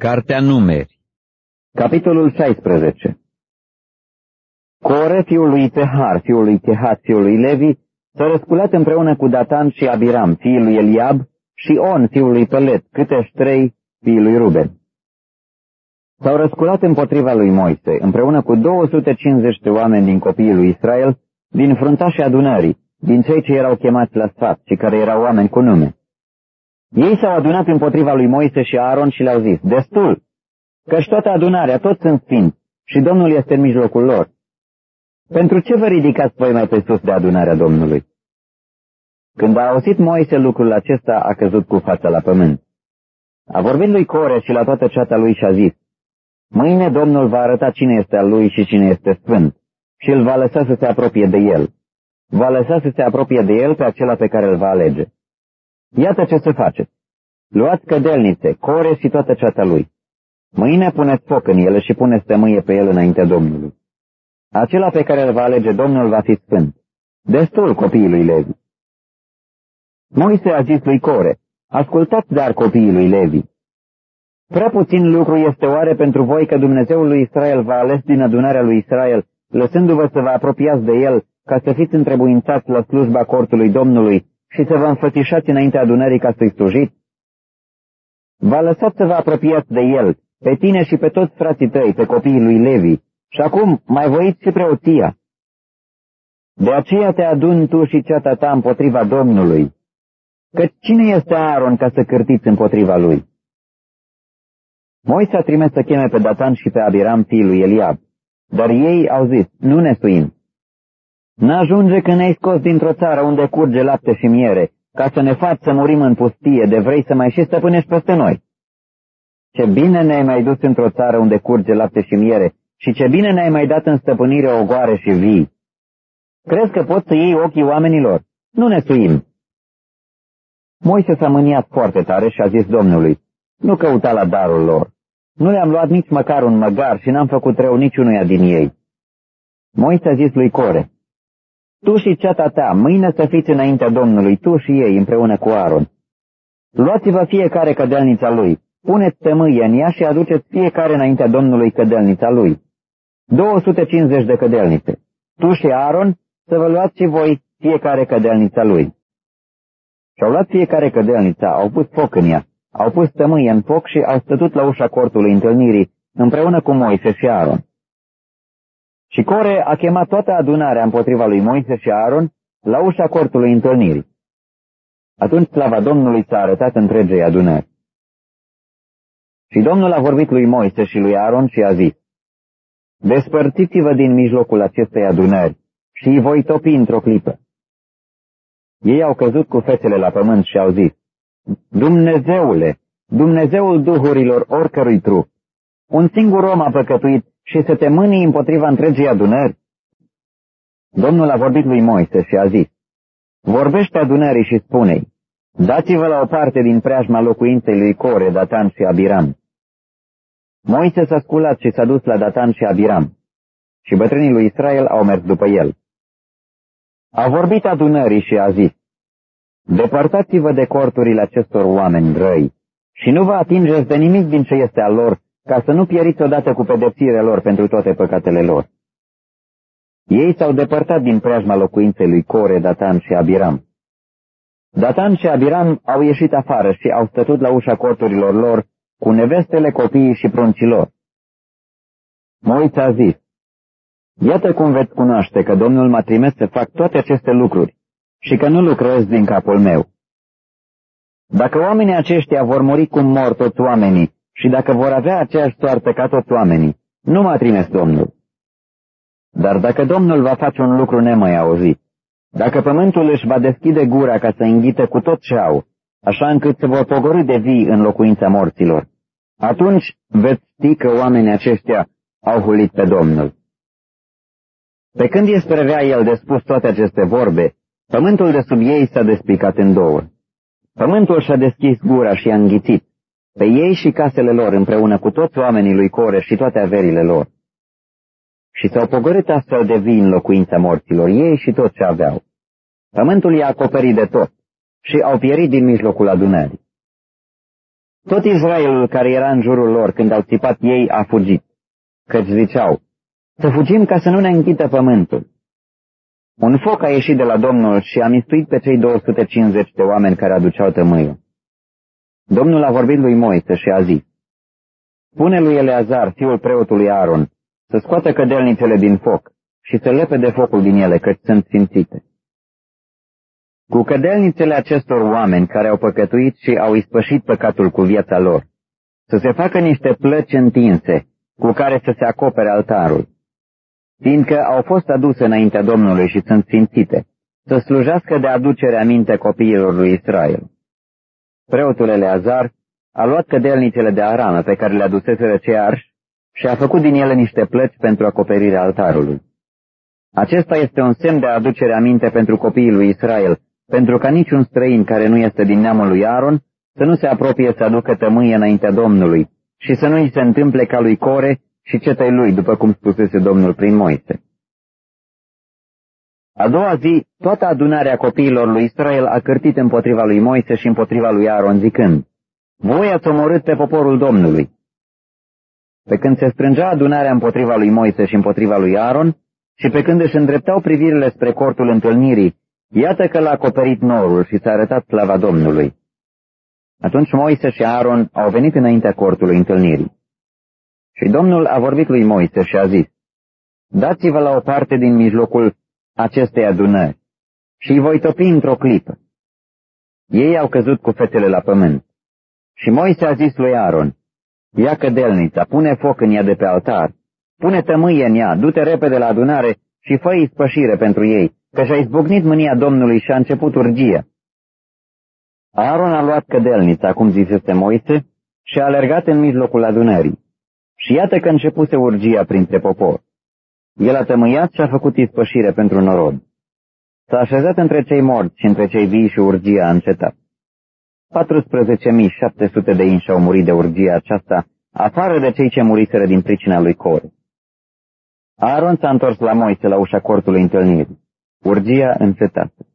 Cartea Numeri Capitolul 16 Core, fiul lui Tehar, fiul lui Kehat, fiul lui Levi, s-a răsculat împreună cu Datan și Abiram, fiul lui Eliab, și On, fiul lui Pelet, câtești trei, fiul lui Ruben. S-au răsculat împotriva lui Moise, împreună cu 250 de oameni din copiii lui Israel, din fruntașii adunării, din cei ce erau chemați la sfat și care erau oameni cu nume. Ei s-au adunat împotriva lui Moise și Aaron și le-au zis, destul, căci toată adunarea, toți sunt sfinți și Domnul este în mijlocul lor. Pentru ce vă ridicați voi mai pe sus de adunarea Domnului? Când a auzit Moise lucrul acesta, a căzut cu fața la pământ. A vorbit lui Core și la toată ceata lui și a zis, Mâine Domnul va arăta cine este al lui și cine este sfânt și îl va lăsa să se apropie de el. Va lăsa să se apropie de el pe acela pe care îl va alege. Iată ce să faceți. Luați cădelnițe, core și toată ceata lui. Mâine puneți foc în ele și puneți tămâie pe el înaintea Domnului. Acela pe care îl va alege Domnul va fi sfânt. Destul copiii lui Levi. Moise a zis lui Core, ascultați dar copiii lui Levi. Prea puțin lucru este oare pentru voi că Dumnezeul lui Israel va ales din adunarea lui Israel, lăsându-vă să vă apropiați de el, ca să fiți întrebuințați la slujba cortului Domnului și să vă înfățișați înaintea adunării ca să-i slujiți? V-a lăsat să vă apropiați de el, pe tine și pe toți frații tăi, pe copiii lui Levi, și acum mai voiți și preoția. De aceea te adun tu și ceata ta împotriva Domnului, că cine este Aaron ca să cârtiți împotriva lui? Moise a trimis să cheme pe Datan și pe Abiram fiul lui Eliab, dar ei au zis, nu ne suim. N-ajunge că ne-ai scos dintr-o țară unde curge lapte și miere, ca să ne faci să murim în pustie, de vrei să mai și stăpânești peste noi. Ce bine ne-ai mai dus într-o țară unde curge lapte și miere și ce bine ne-ai mai dat în stăpânire ogoare și vii. Crezi că poți să iei ochii oamenilor? Nu ne suim. Moise s-a mâniat foarte tare și a zis Domnului, nu căuta la darul lor. Nu le-am luat nici măcar un măgar și n-am făcut rău niciunuia din ei. Moise a zis lui Core, tu și ceata ta, mâine să fiți înaintea Domnului, tu și ei, împreună cu Aaron. Luați-vă fiecare cădelnița lui, puneți tămâie în ea și aduceți fiecare înaintea Domnului cădelnița lui. 250 de cădelnițe. Tu și Aaron să vă luați și voi fiecare cădelnița lui. Și-au luat fiecare cădelnița, au pus foc în ea, au pus tămâie în foc și au stătut la ușa cortului întâlnirii, împreună cu Moise și Aaron. Și Core a chemat toată adunarea împotriva lui Moise și Aaron la ușa cortului întâlnirii. Atunci slava Domnului s-a arătat întregei adunări. Și Domnul a vorbit lui Moise și lui Aaron și a zis, Despărțiți-vă din mijlocul acestei adunări și îi voi topi într-o clipă. Ei au căzut cu fețele la pământ și au zis, Dumnezeule, Dumnezeul duhurilor oricărui trup, un singur om a păcătuit și să te mânii împotriva întregii adunări? Domnul a vorbit lui Moise și a zis, Vorbește adunării și spune-i, dați-vă la o parte din preajma locuinței lui Core, Datan și Abiram. Moise s-a sculat și s-a dus la Datan și Abiram, și bătrânii lui Israel au mers după el. A vorbit adunării și a zis, Depărtați-vă de corturile acestor oameni răi și nu vă atingeți de nimic din ce este al lor, ca să nu pieriți odată cu pedepsirea lor pentru toate păcatele lor. Ei s-au depărtat din preajma locuinței lui Core, Datan și Abiram. Datan și Abiram au ieșit afară și au stătut la ușa corturilor lor cu nevestele copiii și pruncilor. Moise a zis, Iată cum veți cunoaște că Domnul m-a trimis să fac toate aceste lucruri și că nu lucrez din capul meu. Dacă oamenii aceștia vor muri cum mor toți oamenii și dacă vor avea aceeași soartă ca toți oamenii, nu m-a trimis Domnul. Dar dacă Domnul va face un lucru nemai auzit, dacă pământul își va deschide gura ca să înghite cu tot ce au, așa încât se vor pogorâ de vii în locuința morților, atunci veți ști că oamenii aceștia au hulit pe Domnul. Pe când este prevea el de spus toate aceste vorbe, pământul de sub ei s-a despicat în două. Pământul și-a deschis gura și a înghițit, pe ei și casele lor împreună cu toți oamenii lui Core și toate averile lor. Și s-au pogorât astfel de vii în locuința morților, ei și tot ce aveau. Pământul i-a acoperit de tot și au pierit din mijlocul adunării. Tot Israelul care era în jurul lor când au țipat ei a fugit, căci ziceau, să fugim ca să nu ne închită pământul. Un foc a ieșit de la Domnul și a mistuit pe cei 250 de oameni care aduceau tămâiul. Domnul a vorbit lui Moise și a zis, Pune lui Eleazar, fiul preotului Aaron, să scoată cădelnițele din foc și să lepe de focul din ele, căci sunt simțite. Cu cădelnițele acestor oameni care au păcătuit și au ispășit păcatul cu viața lor, să se facă niște plăci întinse, cu care să se acopere altarul, fiindcă au fost aduse înaintea Domnului și sunt simțite, să slujească de aducere aminte copiilor lui Israel. Preotul Eleazar a luat cădelnițele de aramă pe care le aduseseră cei arși și a făcut din ele niște plăci pentru acoperirea altarului. Acesta este un semn de aducere aminte pentru copiii lui Israel, pentru ca niciun străin care nu este din neamul lui Aaron să nu se apropie să aducă tămâie înaintea Domnului și să nu îi se întâmple ca lui Core și cetei lui, după cum spusese Domnul prin Moise. A doua zi, toată adunarea copiilor lui Israel a cârtit împotriva lui Moise și împotriva lui Aaron, zicând, Voi ați omorât pe poporul Domnului. Pe când se strângea adunarea împotriva lui Moise și împotriva lui Aaron, și pe când își îndreptau privirile spre cortul întâlnirii, iată că l-a acoperit norul și s-a arătat slava Domnului. Atunci Moise și Aaron au venit înaintea cortului întâlnirii. Și Domnul a vorbit lui Moise și a zis, Dați-vă la o parte din mijlocul acestei adunări și îi voi topi într-o clipă. Ei au căzut cu fetele la pământ. Și Moise a zis lui Aaron, Ia cădelnița, pune foc în ea de pe altar, pune tămâie în ea, du-te repede la adunare și fă spășire pentru ei, că și-a izbucnit mânia Domnului și a început urgia. Aaron a luat cădelnița, cum zisese Moise, și a alergat în mijlocul adunării. Și iată că începuse urgia printre popor. El a tămâiat și a făcut ispășire pentru norod. S-a așezat între cei morți și între cei vii și urgia a încetat. 14.700 de inși au murit de urgia aceasta, afară de cei ce muriseră din pricina lui Core. Aaron s-a întors la Moise la ușa cortului întâlnirii. Urgia încetată.